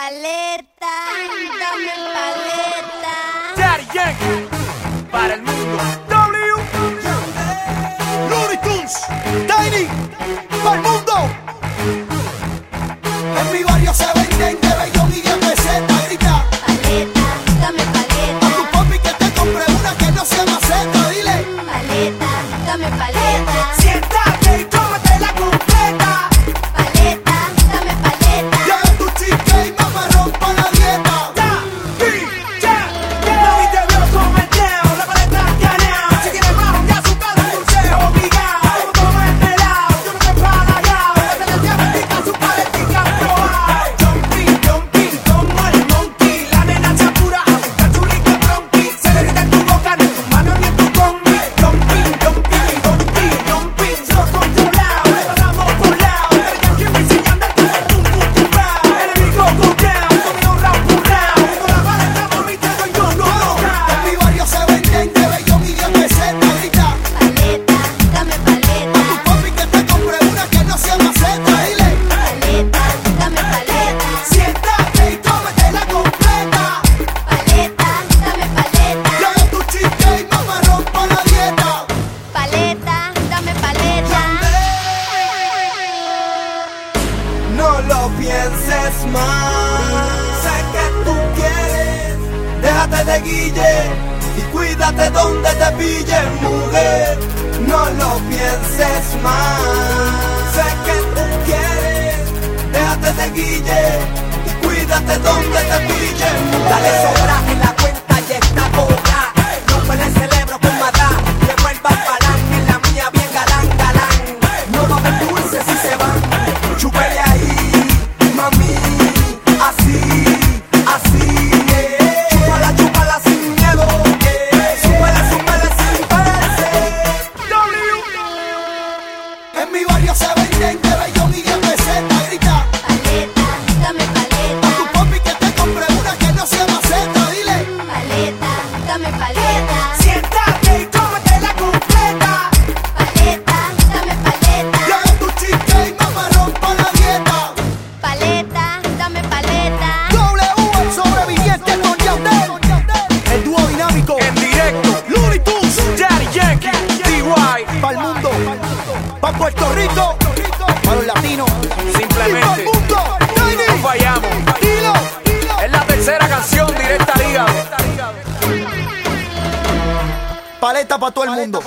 paleta, dame paleta. Daddy Yankee, para el mundo. W. Looney Tunes, Tiny, para el mundo. En mi barrio se venden de bellón y de peseta, grita. Paleta, dame paleta. A tu papi que te compre una que no sea maceta, dile. Paleta, dame paleta. lo pienses más. Sé que tú quieres, déjate de guille y cuídate donde te pille, mujer. No lo pienses más. Sé que tú quieres, déjate de guille y cuídate donde te pille, mujer. Dale en directo, Looney Tunes, Daddy Yankee, DY, para el mundo, para Puerto Rico, para los latinos, simplemente, no fallamos, es la tercera canción directa liga. Paleta para todo el mundo.